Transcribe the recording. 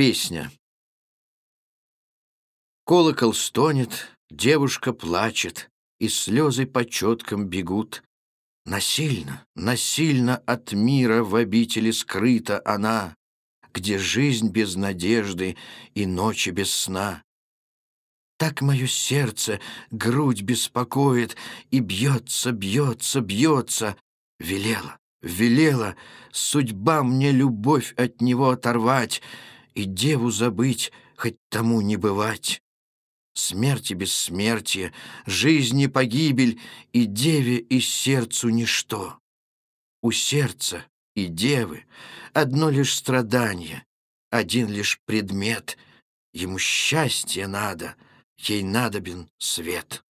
Песня. Колокол стонет, девушка плачет, И слезы по четкам бегут. Насильно, насильно от мира В обители скрыта она, Где жизнь без надежды И ночи без сна. Так мое сердце грудь беспокоит И бьется, бьется, бьется. Велела, велела Судьба мне любовь от него оторвать — и деву забыть, хоть тому не бывать. Смерти бессмертие, жизни погибель, и деве, и сердцу ничто. У сердца и девы одно лишь страдание, один лишь предмет. Ему счастье надо, ей надобен свет.